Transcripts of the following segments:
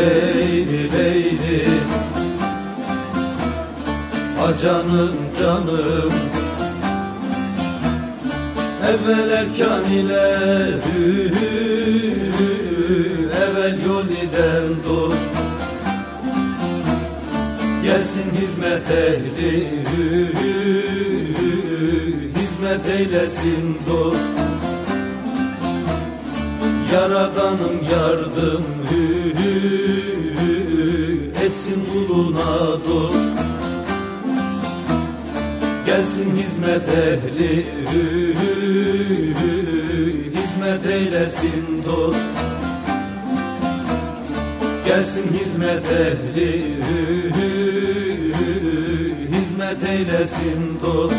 Leyli Leyli A canım canım. Evvel erkan ile hü, hü, Evvel yol iden dost. Gelsin hizmet ehli hü, hü, Hizmet eylesin dost Yaradanım yardım hü, hü, hü, Etsin kuluna dost. Gelsin hizmet ehli hü, hü, hü, Hizmet eylesin dost. Gelsin hizmet ehli hü, hü, hü, Hizmet eylesin dost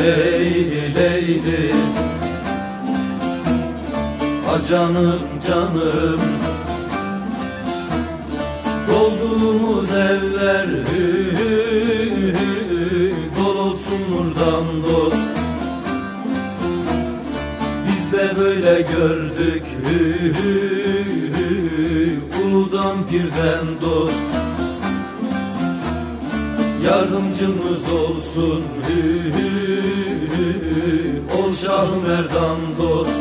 Leyli Leyli A canım canım. Dolduğumuz evler hü, hü, hü, Dol olsun nurdan dost. Biz de böyle gördük hü, hü, hü, Uludan pirden dost. Yardımcımız olsun hü, hü, Ol Şah Merdan dost.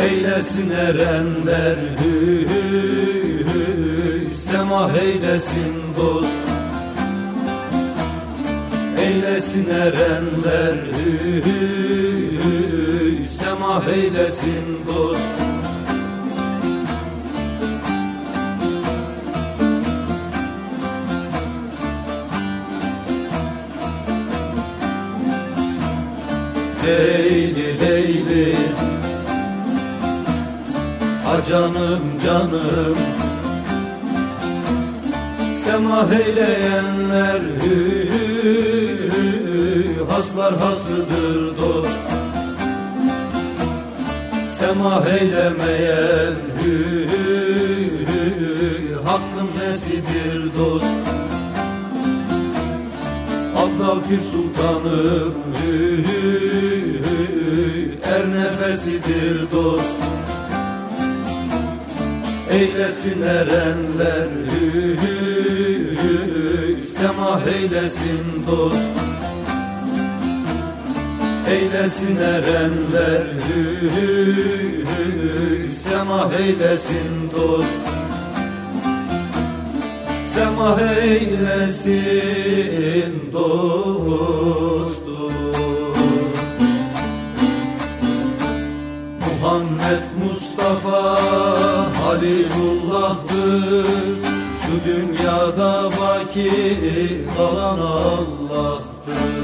Eylesin erenler hü, hü, hü, Semah eylesin dost. Eylesin erenler hü, hü, hü, Semah eylesin dost Leyli Leyli A canım canım. Semah eyleyenler hü, hü, hü, Haslar hasıdır dost. Semah eylemeyen hü, hü, hü, Hakkın nesidir dost? Abdal Pir Sultanım hü, hü, Nefesidir dost. Eylesin erenler hü, hü, hü, Semah eylesin dost. Eylesin erenler hü, hü, hü, Semah eylesin dost. Semah eylesin dost Halilullah'tır Şu dünyada baki kalan Allah'tır